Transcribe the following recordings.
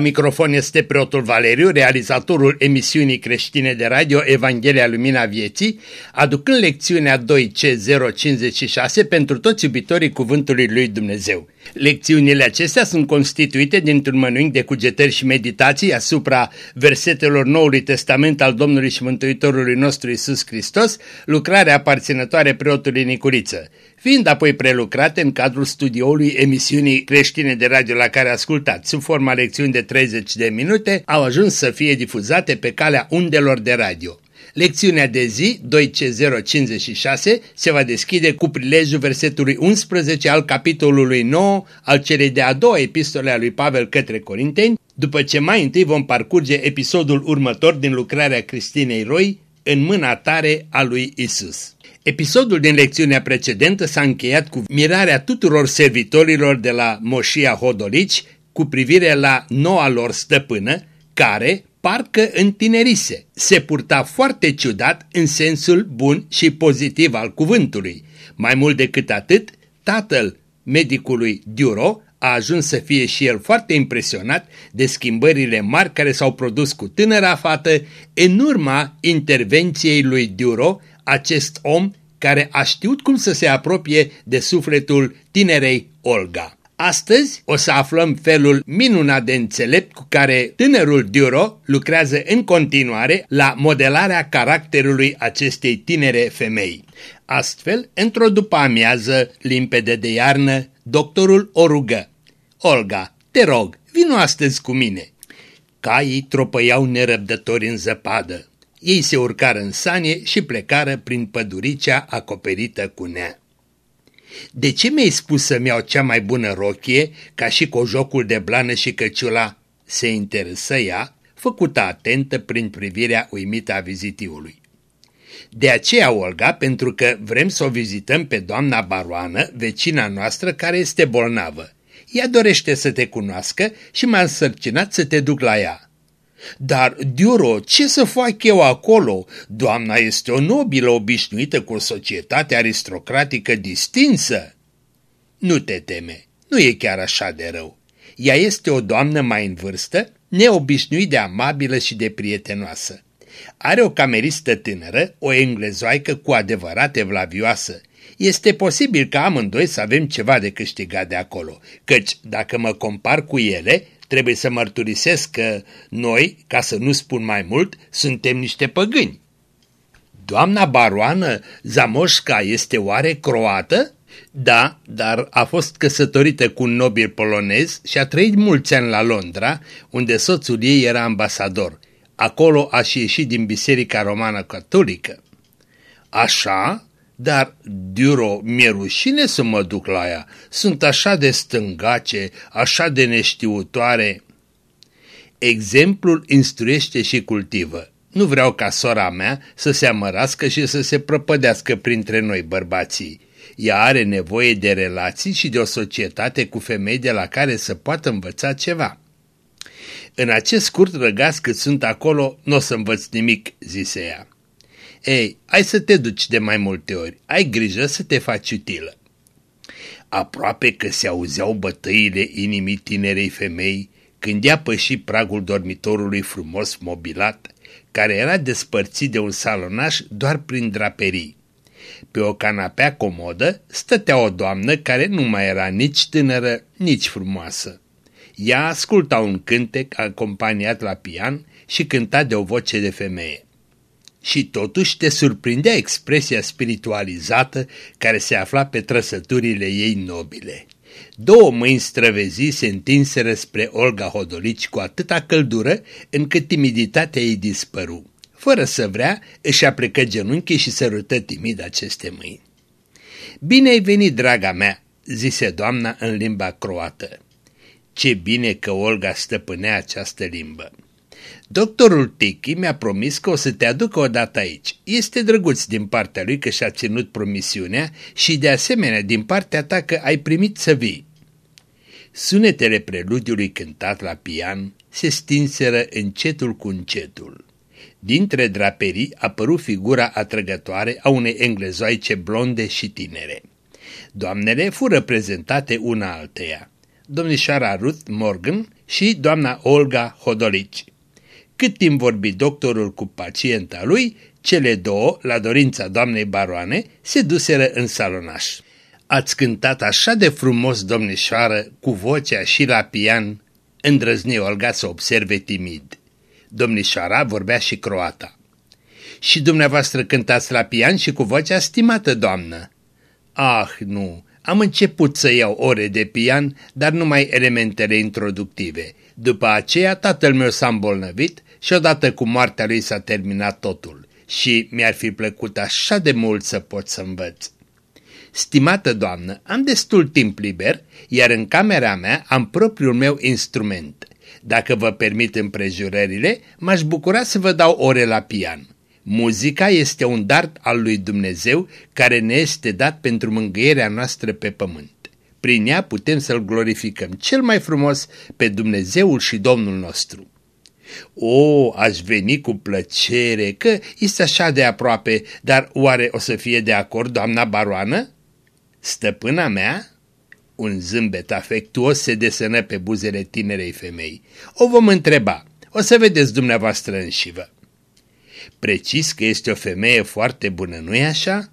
La microfon este preotul Valeriu, realizatorul emisiunii creștine de radio Evanghelia Lumina Vieții, aducând lecțiunea 2C056 pentru toți iubitorii Cuvântului Lui Dumnezeu. Lecțiunile acestea sunt constituite dintr-un mănânc de cugetări și meditații asupra versetelor Noului Testament al Domnului și Mântuitorului nostru Isus Hristos, lucrarea aparținătoare preotului Nicuriță fiind apoi prelucrate în cadrul studioului emisiunii creștine de radio la care ascultați, sub forma lecțiuni de 30 de minute, au ajuns să fie difuzate pe calea undelor de radio. Lecțiunea de zi 2C056 se va deschide cu prilejul versetului 11 al capitolului 9 al celei de-a doua epistole a lui Pavel către Corinteni, după ce mai întâi vom parcurge episodul următor din lucrarea Cristinei Roi, în mâna tare a lui Isus. Episodul din lecțiunea precedentă s-a încheiat cu mirarea tuturor servitorilor de la Moșia Hodolici cu privire la noua lor stăpână, care, parcă întinerise, se purta foarte ciudat în sensul bun și pozitiv al cuvântului. Mai mult decât atât, tatăl medicului Duro a ajuns să fie și el foarte impresionat de schimbările mari care s-au produs cu tânăra fată în urma intervenției lui Duro acest om care a știut cum să se apropie de sufletul tinerei Olga. Astăzi o să aflăm felul minunat de înțelept cu care tânărul Duro lucrează în continuare la modelarea caracterului acestei tinere femei. Astfel, într-o după amiază limpede de iarnă, doctorul o rugă. Olga, te rog, vino astăzi cu mine. Caii tropăiau nerăbdători în zăpadă. Ei se urcară în sanie și plecară prin păduricea acoperită cu nea. De ce mi-ai spus să-mi iau cea mai bună rochie, ca și cu jocul de blană și căciula? Se interesă ea, făcută atentă prin privirea uimită a vizitiului. De aceea, Olga, pentru că vrem să o vizităm pe doamna baroană, vecina noastră care este bolnavă. Ea dorește să te cunoască și m-a însărcinat să te duc la ea. Dar, Diuro, ce să fac eu acolo? Doamna este o nobilă obișnuită cu o societate aristocratică distinsă. Nu te teme, nu e chiar așa de rău. Ea este o doamnă mai în vârstă, neobișnuit de amabilă și de prietenoasă. Are o cameristă tânără, o englezoaică cu adevărat evlavioasă. Este posibil ca amândoi să avem ceva de câștigat de acolo, căci dacă mă compar cu ele, Trebuie să mărturisesc că noi, ca să nu spun mai mult, suntem niște păgâni. Doamna baroană Zamoșca este oare croată? Da, dar a fost căsătorită cu un nobil polonez și a trăit mulți ani la Londra, unde soțul ei era ambasador. Acolo a și ieșit din Biserica Romană Catolică. Așa? Dar, Duro, mi-e rușine să mă duc la ea. Sunt așa de stângace, așa de neștiutoare. Exemplul instruiește și cultivă. Nu vreau ca sora mea să se amărască și să se prăpădească printre noi bărbații. Ea are nevoie de relații și de o societate cu femei de la care să poată învăța ceva. În acest scurt răgaz cât sunt acolo, nu o să învăț nimic, zise ea. Ei, ai să te duci de mai multe ori, ai grijă să te faci utilă. Aproape că se auzeau bătăile inimii tinerei femei când ea păși pragul dormitorului frumos mobilat, care era despărțit de un salonaș doar prin draperii. Pe o canapea comodă stătea o doamnă care nu mai era nici tânără, nici frumoasă. Ea asculta un cântec acompaniat la pian și cânta de o voce de femeie și totuși te surprindea expresia spiritualizată care se afla pe trăsăturile ei nobile. Două mâini străvezii se întinseră spre Olga Hodolici cu atâta căldură încât timiditatea ei dispăru. Fără să vrea, își aplecă genunchii și sărută timid aceste mâini. Bine ai venit, draga mea!" zise doamna în limba croată. Ce bine că Olga stăpânea această limbă. Doctorul Tiki mi-a promis că o să te aducă odată aici. Este drăguț din partea lui că și-a ținut promisiunea și de asemenea din partea ta că ai primit să vii. Sunetele preludiului cântat la pian se stinseră încetul cu încetul. Dintre draperii apăru figura atrăgătoare a unei englezoaice blonde și tinere. Doamnele fură prezentate una alteia. Domnișoara Ruth Morgan și doamna Olga Hodolici. Cât timp vorbi doctorul cu pacienta lui, cele două, la dorința doamnei baroane, se duseră în salonaș. Ați cântat așa de frumos, domnișoară, cu vocea și la pian, îndrăzni Olga să observe timid. Domnișoara vorbea și croata. Și dumneavoastră cântați la pian și cu vocea stimată, doamnă. Ah, nu, am început să iau ore de pian, dar numai elementele introductive. După aceea tatăl meu s-a îmbolnăvit și odată cu moartea lui s-a terminat totul. Și mi-ar fi plăcut așa de mult să pot să învăț. Stimată doamnă, am destul timp liber, iar în camera mea am propriul meu instrument. Dacă vă permit împrejurările, m-aș bucura să vă dau ore la pian. Muzica este un dar al lui Dumnezeu care ne este dat pentru mângâierea noastră pe pământ. Prin ea putem să-L glorificăm cel mai frumos pe Dumnezeul și Domnul nostru. O, aș veni cu plăcere, că este așa de aproape, dar oare o să fie de acord doamna baroană? Stăpâna mea? Un zâmbet afectuos se desenă pe buzele tinerei femei. O vom întreba. O să vedeți dumneavoastră înșivă. Precis că este o femeie foarte bună, nu-i așa?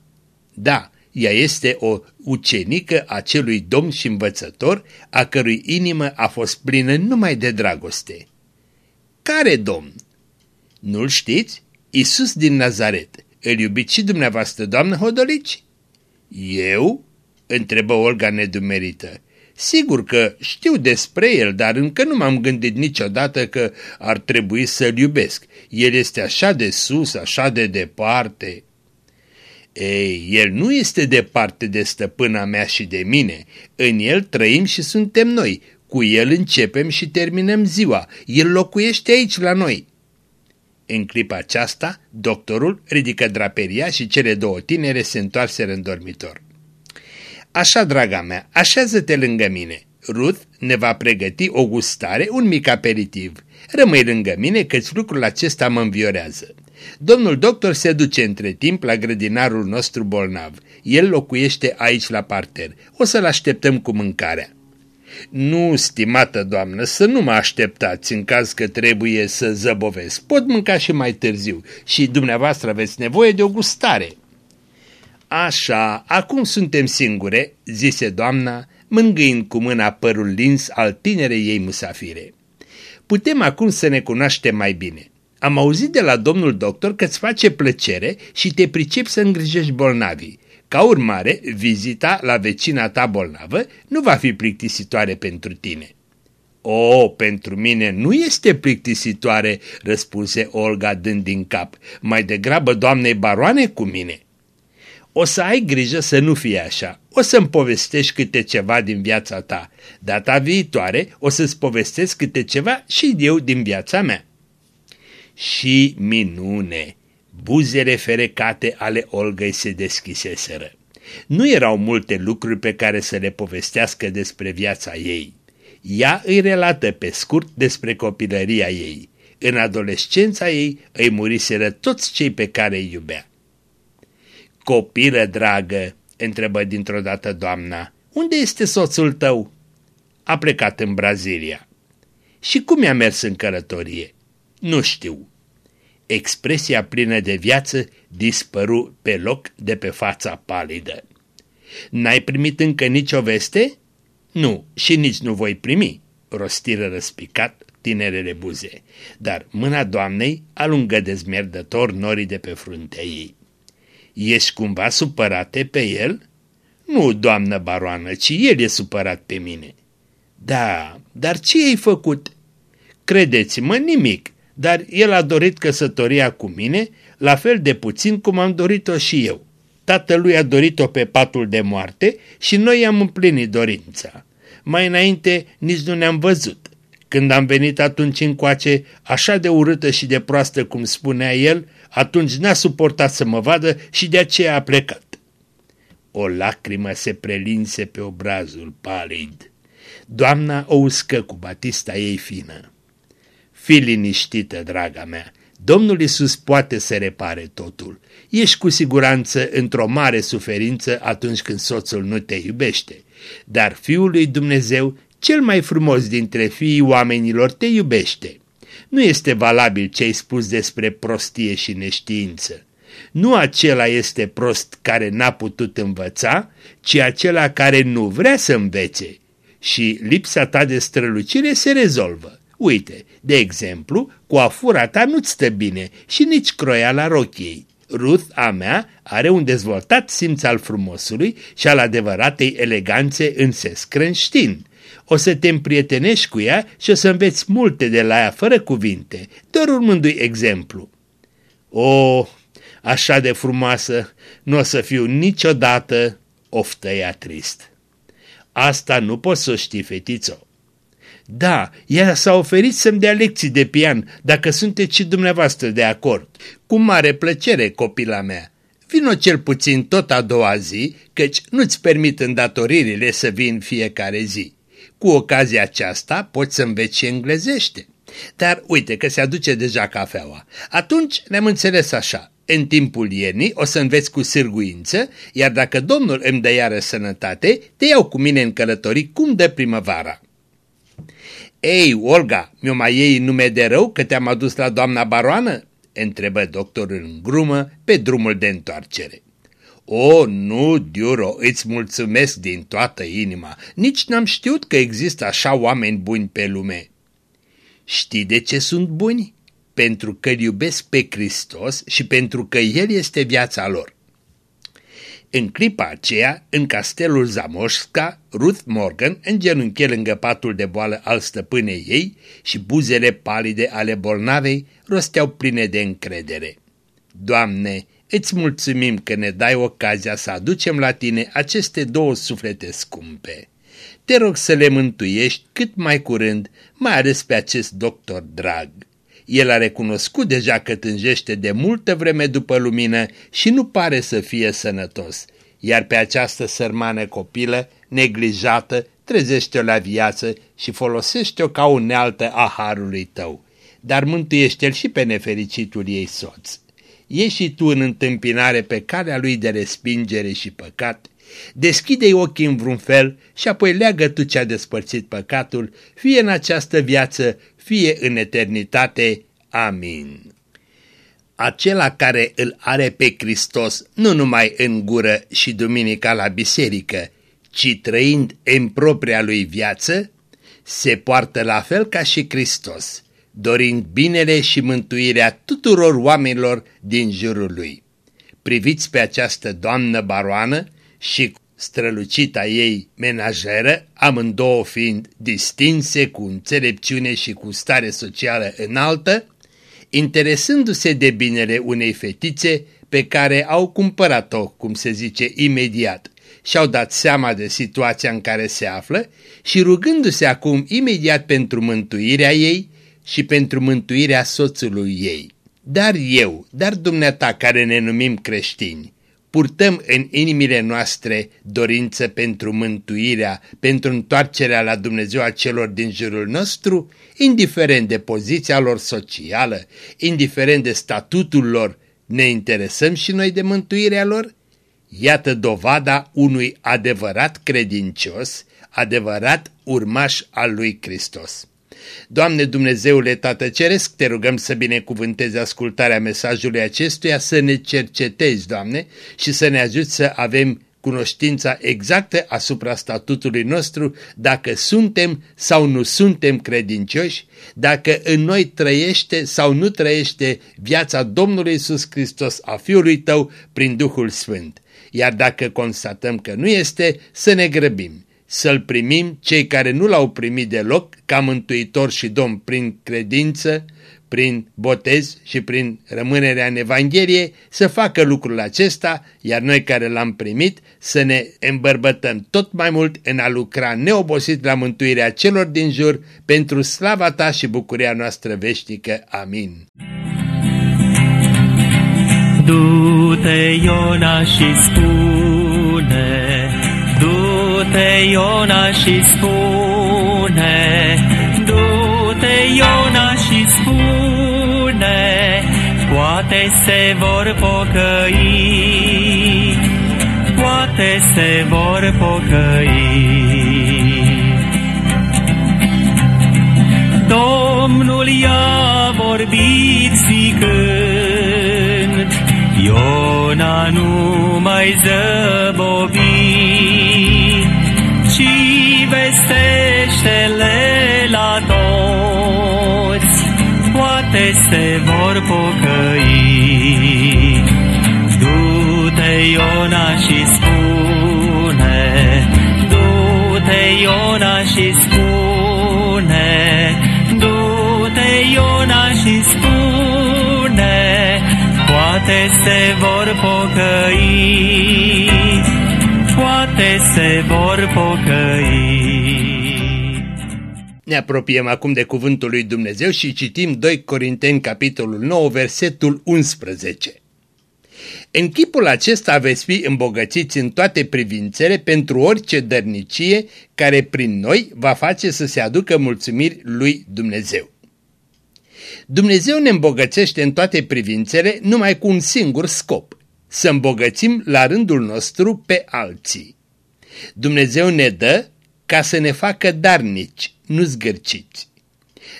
Da, ea este o ucenică a celui domn și învățător, a cărui inimă a fost plină numai de dragoste. Care domn? Nu-l știți? Isus din Nazaret. Îl iubiți și dumneavoastră, doamnă Hodolici? Eu? întrebă Olga nedumerită. Sigur că știu despre el, dar încă nu m-am gândit niciodată că ar trebui să-l iubesc. El este așa de sus, așa de departe. Ei, el nu este departe de stăpâna mea și de mine. În el trăim și suntem noi. Cu el începem și terminăm ziua. El locuiește aici la noi. În clipa aceasta, doctorul ridică draperia și cele două tinere se întoarseră în dormitor. Așa, draga mea, așează-te lângă mine. Ruth ne va pregăti o gustare, un mic aperitiv. Rămâi lângă mine căci lucrul acesta mă înviorează. Domnul doctor se duce între timp la grădinarul nostru bolnav. El locuiește aici la parter. O să-l așteptăm cu mâncarea. Nu, stimată doamnă, să nu mă așteptați în caz că trebuie să zăbovesc. Pot mânca și mai târziu și dumneavoastră aveți nevoie de o gustare. Așa, acum suntem singure, zise doamna, mângâind cu mâna părul lins al tinerei ei musafire. Putem acum să ne cunoaștem mai bine. Am auzit de la domnul doctor că îți face plăcere și te pricepi să îngrijești bolnavii. Ca urmare, vizita la vecina ta bolnavă nu va fi plictisitoare pentru tine. O, pentru mine nu este plictisitoare, răspunse Olga dând din cap, mai degrabă doamnei baroane cu mine. O să ai grijă să nu fie așa. O să-mi povestești câte ceva din viața ta. Data viitoare o să-ți povestesc câte ceva și eu din viața mea. Și minune! Buzele ferecate ale Olgăi se deschiseseră. Nu erau multe lucruri pe care să le povestească despre viața ei. Ea îi relată pe scurt despre copilăria ei. În adolescența ei îi muriseră toți cei pe care îi iubea. Copilă dragă, întrebă dintr-o dată doamna, unde este soțul tău? A plecat în Brazilia. Și cum i-a mers în călătorie? Nu știu. Expresia plină de viață dispăru pe loc de pe fața palidă. N-ai primit încă nicio veste? Nu, și nici nu voi primi, rostiră răspicat tinerele buze, dar mâna doamnei alungă dezmierdător norii de pe fruntea ei. Ești cumva supărate pe el? Nu, doamnă baroană, ci el e supărat pe mine. Da, dar ce ai făcut? Credeți-mă, nimic, dar el a dorit căsătoria cu mine, la fel de puțin cum am dorit-o și eu. Tatălui a dorit-o pe patul de moarte și noi am împlinit dorința. Mai înainte nici nu ne-am văzut. Când am venit atunci încoace, așa de urâtă și de proastă cum spunea el, atunci n-a suportat să mă vadă și de aceea a plecat. O lacrimă se prelinse pe obrazul palid. Doamna o uscă cu batista ei fină. Fii liniștită, draga mea, Domnul Isus poate să repare totul. Ești cu siguranță într-o mare suferință atunci când soțul nu te iubește, dar Fiul lui Dumnezeu cel mai frumos dintre fiii oamenilor te iubește. Nu este valabil ce ai spus despre prostie și neștiință. Nu acela este prost care n-a putut învăța, ci acela care nu vrea să învețe. Și lipsa ta de strălucire se rezolvă. Uite, de exemplu, coafura ta nu-ți stă bine și nici croia la rochiei. Ruth, a mea, are un dezvoltat simț al frumosului și al adevăratei eleganțe în sens creștin. O să te împrietenești cu ea și o să înveți multe de la ea fără cuvinte, doar urmându-i exemplu. O, așa de frumoasă, nu o să fiu niciodată, oftă ea trist. Asta nu poți să o știi, fetițo. Da, ea s-a oferit să-mi dea lecții de pian, dacă sunteți și dumneavoastră de acord. Cu mare plăcere, copila mea. Vino cel puțin tot a doua zi, căci nu-ți permit îndatoririle să vin fiecare zi. Cu ocazia aceasta poți să înveți și englezește. Dar uite că se aduce deja cafeaua. Atunci ne-am înțeles așa. În timpul iernii o să înveți cu sârguință, iar dacă Domnul îmi dă iară sănătate, te iau cu mine în călătorii cum de primăvara. Ei, Olga, mi-o mai iei nume de rău că te-am adus la doamna baroană? întrebă doctorul în grumă pe drumul de întoarcere. O, nu, Diuro, îți mulțumesc din toată inima. Nici n-am știut că există așa oameni buni pe lume. Știi de ce sunt buni? Pentru că îl iubesc pe Hristos și pentru că El este viața lor. În clipa aceea, în castelul Zamoșca, Ruth Morgan îngenunche lângă patul de boală al stăpânei ei și buzele palide ale bolnavei rosteau pline de încredere. Doamne, îți mulțumim că ne dai ocazia să aducem la tine aceste două suflete scumpe. Te rog să le mântuiești cât mai curând, mai ales pe acest doctor drag. El a recunoscut deja că tânjește de multă vreme după lumină și nu pare să fie sănătos, iar pe această sărmană copilă, neglijată, trezește-o la viață și folosește-o ca unealtă a harului tău, dar mântuiește-l și pe nefericitul ei soț. Ieși și tu în întâmpinare pe calea lui de respingere și păcat, deschide-i ochii în vreun fel și apoi leagă tu ce-a despărțit păcatul, fie în această viață, fie în eternitate. Amin. Acela care îl are pe Hristos nu numai în gură și duminica la biserică, ci trăind în propria lui viață, se poartă la fel ca și Hristos, dorind binele și mântuirea tuturor oamenilor din jurul lui. Priviți pe această doamnă baroană și strălucita ei menajeră, amândouă fiind distinse cu înțelepciune și cu stare socială înaltă, interesându-se de binele unei fetițe pe care au cumpărat-o, cum se zice, imediat, și-au dat seama de situația în care se află și rugându-se acum imediat pentru mântuirea ei și pentru mântuirea soțului ei. Dar eu, dar dumneata care ne numim creștini, purtăm în inimile noastre dorință pentru mântuirea, pentru întoarcerea la Dumnezeu a celor din jurul nostru, indiferent de poziția lor socială, indiferent de statutul lor, ne interesăm și noi de mântuirea lor? Iată dovada unui adevărat credincios, adevărat urmaș al lui Hristos. Doamne Dumnezeule Tată Ceresc, te rugăm să binecuvântezi ascultarea mesajului acestuia, să ne cercetezi, Doamne, și să ne ajuți să avem cunoștința exactă asupra statutului nostru, dacă suntem sau nu suntem credincioși, dacă în noi trăiește sau nu trăiește viața Domnului Isus Hristos a Fiului Tău prin Duhul Sfânt. Iar dacă constatăm că nu este, să ne grăbim să-L primim cei care nu L-au primit deloc ca mântuitor și domn prin credință, prin botez și prin rămânerea în Evanghelie, să facă lucrul acesta, iar noi care l-am primit să ne îmbărbătăm tot mai mult în a lucra neobosit la mântuirea celor din jur pentru slava ta și bucuria noastră veșnică. Amin. Du-te, Iona, și spune pe Iona și spune, Du-te, Iona, și spune, Poate se vor pocăi, Poate se vor pocăi. Domnul i-a vorbit zicând, Iona nu mai zăbovi. Vestește-le la toți, poate se vor pocăi. Du-te, Iona, și spune, du-te, Iona, și spune, du-te, Iona, și spune, poate se vor pocăi, poate se vor pocăi. Ne apropiem acum de cuvântul lui Dumnezeu și citim 2 Corinteni, capitolul 9, versetul 11. În chipul acesta veți fi îmbogățiți în toate privințele pentru orice dărnicie care prin noi va face să se aducă mulțumiri lui Dumnezeu. Dumnezeu ne îmbogățește în toate privințele numai cu un singur scop, să îmbogățim la rândul nostru pe alții. Dumnezeu ne dă ca să ne facă darnici, nu zgârciți.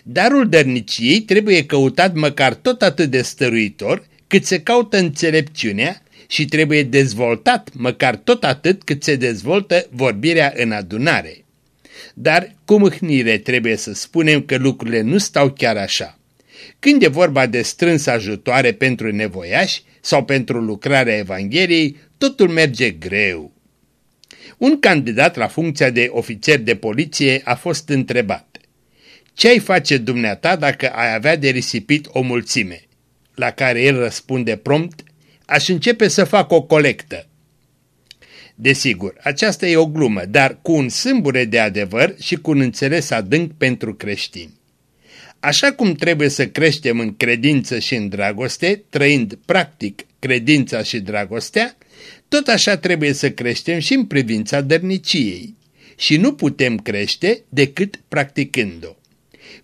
Darul dărniciei trebuie căutat măcar tot atât de stăruitor cât se caută înțelepciunea și trebuie dezvoltat măcar tot atât cât se dezvoltă vorbirea în adunare. Dar cu mâhnire trebuie să spunem că lucrurile nu stau chiar așa. Când e vorba de strâns ajutoare pentru nevoiași sau pentru lucrarea Evangheliei, totul merge greu. Un candidat la funcția de ofițer de poliție a fost întrebat Ce ai face dumneata dacă ai avea de risipit o mulțime? La care el răspunde prompt Aș începe să fac o colectă. Desigur, aceasta e o glumă, dar cu un sâmbure de adevăr și cu un înțeles adânc pentru creștini. Așa cum trebuie să creștem în credință și în dragoste, trăind practic credința și dragostea, tot așa trebuie să creștem și în privința dărniciei și nu putem crește decât practicând-o.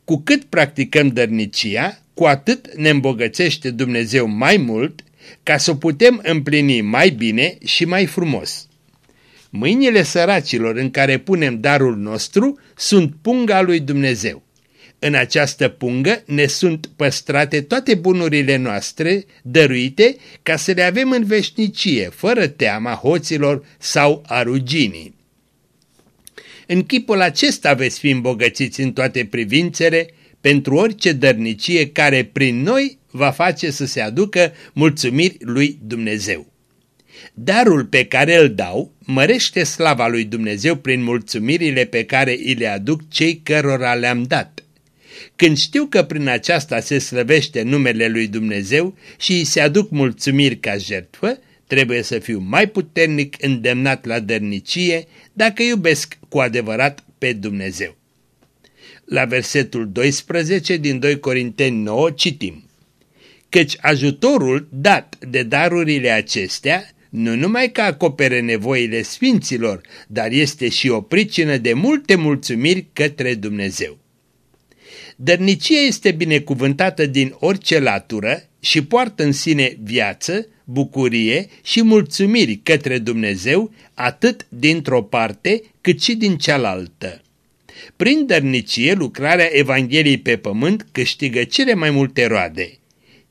Cu cât practicăm dărnicia, cu atât ne îmbogățește Dumnezeu mai mult ca să o putem împlini mai bine și mai frumos. Mâinile săracilor în care punem darul nostru sunt punga lui Dumnezeu. În această pungă ne sunt păstrate toate bunurile noastre dăruite ca să le avem în veșnicie, fără teama hoților sau a ruginii. În chipul acesta veți fi îmbogățiți în toate privințele pentru orice dărnicie care prin noi va face să se aducă mulțumiri lui Dumnezeu. Darul pe care îl dau mărește slava lui Dumnezeu prin mulțumirile pe care îi le aduc cei cărora le-am dat. Când știu că prin aceasta se slăvește numele lui Dumnezeu și îi se aduc mulțumiri ca jertfă, trebuie să fiu mai puternic îndemnat la dărnicie dacă iubesc cu adevărat pe Dumnezeu. La versetul 12 din 2 Corinteni 9 citim Căci ajutorul dat de darurile acestea nu numai că acopere nevoile sfinților, dar este și o pricină de multe mulțumiri către Dumnezeu. Dărnicia este binecuvântată din orice latură și poartă în sine viață, bucurie și mulțumiri către Dumnezeu atât dintr-o parte cât și din cealaltă. Prin dărnicie, lucrarea Evangheliei pe pământ câștigă cele mai multe roade.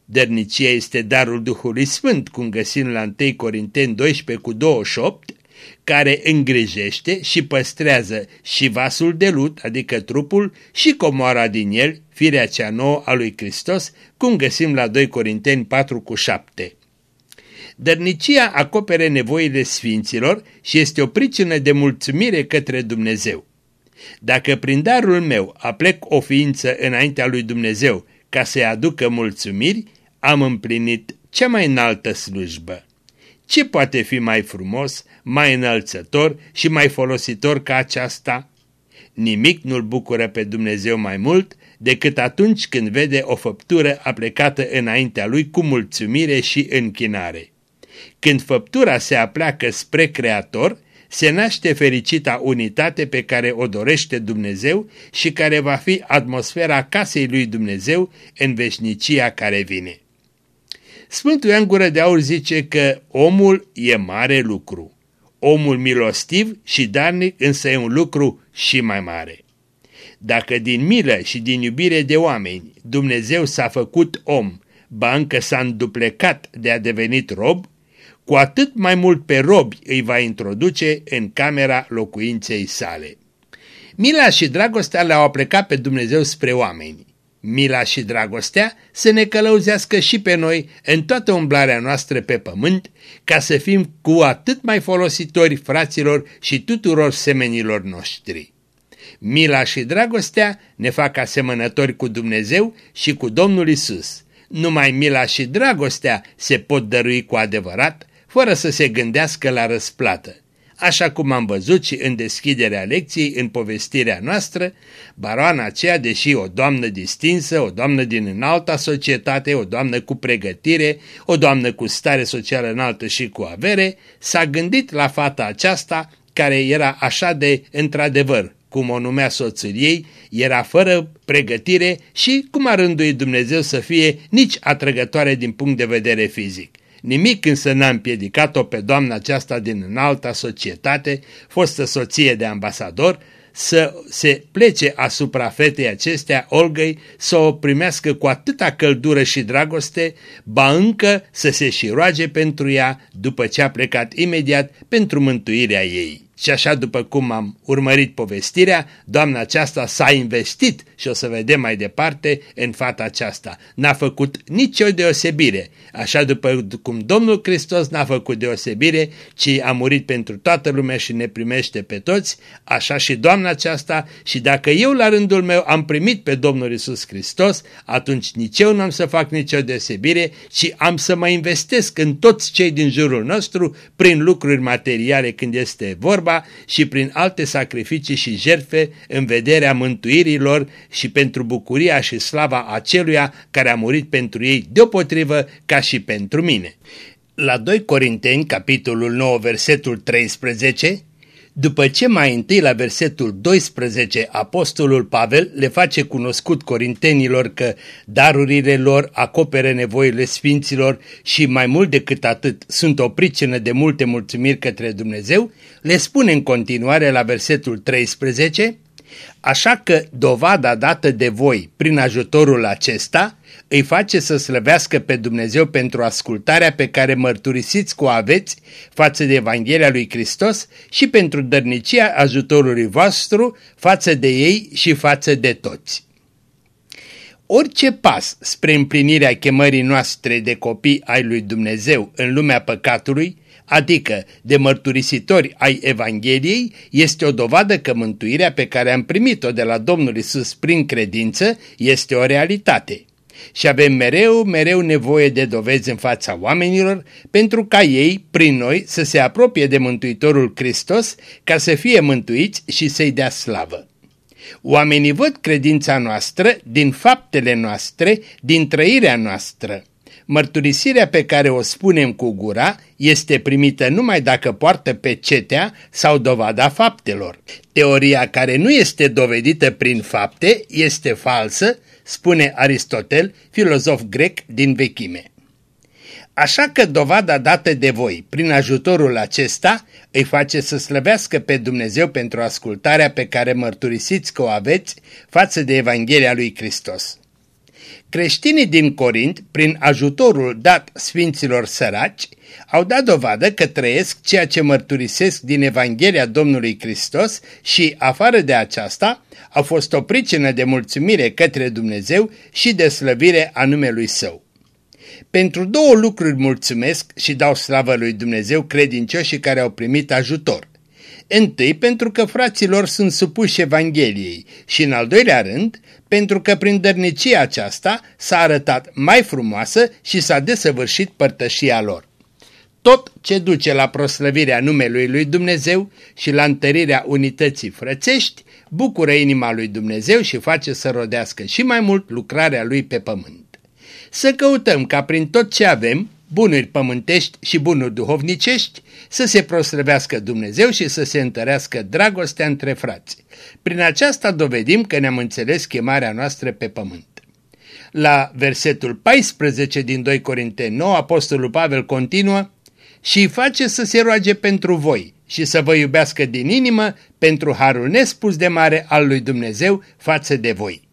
Dărnicia este darul Duhului Sfânt, cum găsim la 1 Corinteni 12 cu 28, care îngrijește și păstrează și vasul de lut, adică trupul, și comoara din el, firea cea nouă a lui Hristos, cum găsim la 2 Corinteni 4 cu 7. Dărnicia acopere nevoile sfinților și este o pricină de mulțumire către Dumnezeu. Dacă prin darul meu aplec o ființă înaintea lui Dumnezeu ca să-i aducă mulțumiri, am împlinit cea mai înaltă slujbă. Ce poate fi mai frumos, mai înălțător și mai folositor ca aceasta? Nimic nu-l bucură pe Dumnezeu mai mult decât atunci când vede o făptură aplecată înaintea lui cu mulțumire și închinare. Când făptura se apleacă spre Creator, se naște fericita unitate pe care o dorește Dumnezeu și care va fi atmosfera casei lui Dumnezeu în veșnicia care vine. Sfântul Ioan Gură de Aur zice că omul e mare lucru. Omul milostiv și darnic însă e un lucru și mai mare. Dacă din milă și din iubire de oameni Dumnezeu s-a făcut om, ba încă s-a înduplecat de a devenit rob, cu atât mai mult pe robi îi va introduce în camera locuinței sale. Mila și dragostea le-au plecat pe Dumnezeu spre oameni. Mila și dragostea să ne călăuzească și pe noi în toată umblarea noastră pe pământ, ca să fim cu atât mai folositori fraților și tuturor semenilor noștri. Mila și dragostea ne fac asemănători cu Dumnezeu și cu Domnul Isus. Numai mila și dragostea se pot dărui cu adevărat, fără să se gândească la răsplată. Așa cum am văzut și în deschiderea lecției, în povestirea noastră, baroana aceea, deși o doamnă distinsă, o doamnă din înalta societate, o doamnă cu pregătire, o doamnă cu stare socială înaltă și cu avere, s-a gândit la fata aceasta care era așa de într-adevăr, cum o numea soțul ei, era fără pregătire și cum a rânduit Dumnezeu să fie nici atrăgătoare din punct de vedere fizic. Nimic însă n-a împiedicat-o pe doamna aceasta din înalta societate, fostă soție de ambasador, să se plece asupra fetei acestea, Olgăi, să o primească cu atâta căldură și dragoste, ba încă să se și roage pentru ea după ce a plecat imediat pentru mântuirea ei. Și așa după cum am urmărit povestirea, doamna aceasta s-a investit și o să vedem mai departe în fata aceasta. N-a făcut nicio deosebire, așa după cum Domnul Hristos n-a făcut deosebire, ci a murit pentru toată lumea și ne primește pe toți, așa și doamna aceasta și dacă eu la rândul meu am primit pe Domnul Isus Hristos, atunci nici eu n-am să fac nicio deosebire, ci am să mă investesc în toți cei din jurul nostru prin lucruri materiale când este vorba vorba și prin alte sacrificii și jertfe în vederea mântuirilor și pentru bucuria și slava aceluia care a murit pentru ei deopotrivă ca și pentru mine. La 2 Corinteni, capitolul 9, versetul 13, după ce mai întâi la versetul 12 apostolul Pavel le face cunoscut corintenilor că darurile lor acoperă nevoile sfinților și mai mult decât atât sunt o pricină de multe mulțumiri către Dumnezeu, le spune în continuare la versetul 13 Așa că dovada dată de voi prin ajutorul acesta îi face să slăvească pe Dumnezeu pentru ascultarea pe care mărturisiți cu aveți față de Evanghelia lui Hristos și pentru dărnicia ajutorului vostru față de ei și față de toți. Orice pas spre împlinirea chemării noastre de copii ai lui Dumnezeu în lumea păcatului adică de mărturisitori ai Evangheliei, este o dovadă că mântuirea pe care am primit-o de la Domnul Isus prin credință este o realitate. Și avem mereu, mereu nevoie de dovezi în fața oamenilor pentru ca ei, prin noi, să se apropie de Mântuitorul Hristos ca să fie mântuiți și să-i dea slavă. Oamenii văd credința noastră din faptele noastre, din trăirea noastră. Mărturisirea pe care o spunem cu gura este primită numai dacă poartă pe cetea sau dovada faptelor. Teoria care nu este dovedită prin fapte este falsă, spune Aristotel, filozof grec din vechime. Așa că dovada dată de voi prin ajutorul acesta îi face să slăvească pe Dumnezeu pentru ascultarea pe care mărturisiți că o aveți față de Evanghelia lui Hristos. Creștinii din Corint, prin ajutorul dat sfinților săraci, au dat dovadă că trăiesc ceea ce mărturisesc din Evanghelia Domnului Hristos și, afară de aceasta, au fost o pricină de mulțumire către Dumnezeu și de slăvire a numelui Său. Pentru două lucruri mulțumesc și dau slavă lui Dumnezeu credincioșii care au primit ajutor. Întâi pentru că fraților sunt supuși Evangheliei și în al doilea rând pentru că prin dărnicia aceasta s-a arătat mai frumoasă și s-a desăvârșit părtășia lor. Tot ce duce la proslăvirea numelui lui Dumnezeu și la întărirea unității frățești, bucură inima lui Dumnezeu și face să rodească și mai mult lucrarea lui pe pământ. Să căutăm ca prin tot ce avem, bunuri pământești și bunuri duhovnicești, să se proslăvească Dumnezeu și să se întărească dragostea între frați. Prin aceasta dovedim că ne-am înțeles chemarea noastră pe pământ. La versetul 14 din 2 Corinteni 9, Apostolul Pavel continuă și îi face să se roage pentru voi și să vă iubească din inimă pentru harul nespus de mare al lui Dumnezeu față de voi.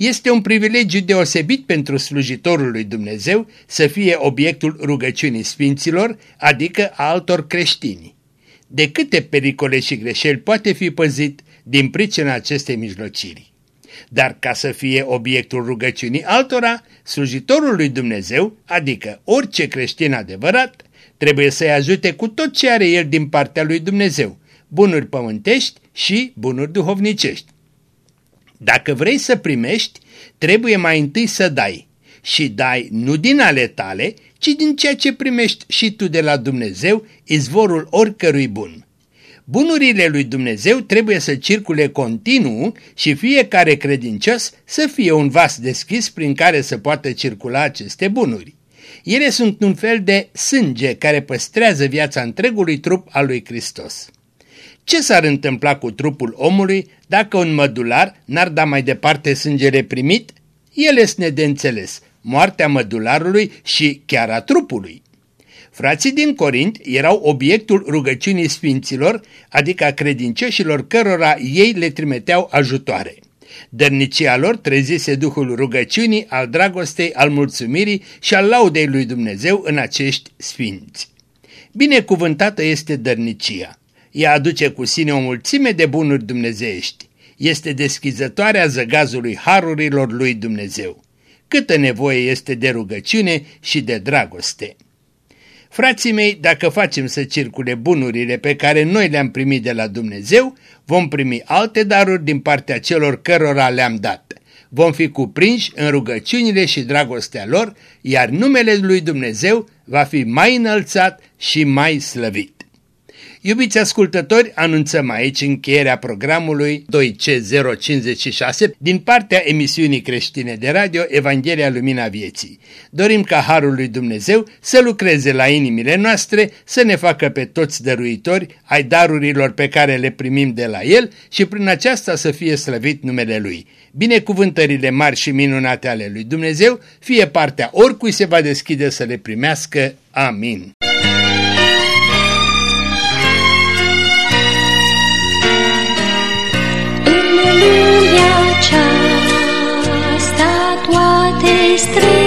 Este un privilegiu deosebit pentru slujitorul lui Dumnezeu să fie obiectul rugăciunii sfinților, adică a altor creștini. De câte pericole și greșeli poate fi păzit din pricina acestei mijlociri. Dar ca să fie obiectul rugăciunii altora, slujitorul lui Dumnezeu, adică orice creștin adevărat, trebuie să-i ajute cu tot ce are el din partea lui Dumnezeu, bunuri pământești și bunuri duhovnicești. Dacă vrei să primești, trebuie mai întâi să dai. Și dai nu din ale tale, ci din ceea ce primești și tu de la Dumnezeu, izvorul oricărui bun. Bunurile lui Dumnezeu trebuie să circule continuu și fiecare credincios să fie un vas deschis prin care să poată circula aceste bunuri. Ele sunt un fel de sânge care păstrează viața întregului trup al lui Hristos. Ce s-ar întâmpla cu trupul omului dacă un mădular n-ar da mai departe sângele primit? El este de înțeles, moartea mădularului și chiar a trupului. Frații din Corint erau obiectul rugăciunii sfinților, adică a credincioșilor cărora ei le trimiteau ajutoare. Dărnicia lor trezise duhul rugăciunii, al dragostei, al mulțumirii și al laudei lui Dumnezeu în acești sfinți. Binecuvântată este dărnicia. Ea aduce cu sine o mulțime de bunuri dumnezeiești. Este deschizătoarea zăgazului harurilor lui Dumnezeu. Câtă nevoie este de rugăciune și de dragoste. Frații mei, dacă facem să circule bunurile pe care noi le-am primit de la Dumnezeu, vom primi alte daruri din partea celor cărora le-am dat. Vom fi cuprinși în rugăciunile și dragostea lor, iar numele lui Dumnezeu va fi mai înălțat și mai slăvit. Iubiți ascultători, anunțăm aici încheierea programului 2C056 din partea emisiunii creștine de radio Evanghelia Lumina Vieții. Dorim ca Harul lui Dumnezeu să lucreze la inimile noastre, să ne facă pe toți dăruitori ai darurilor pe care le primim de la El și prin aceasta să fie slăvit numele Lui. Binecuvântările mari și minunate ale lui Dumnezeu fie partea oricui se va deschide să le primească. Amin. Aceasta toate străzi.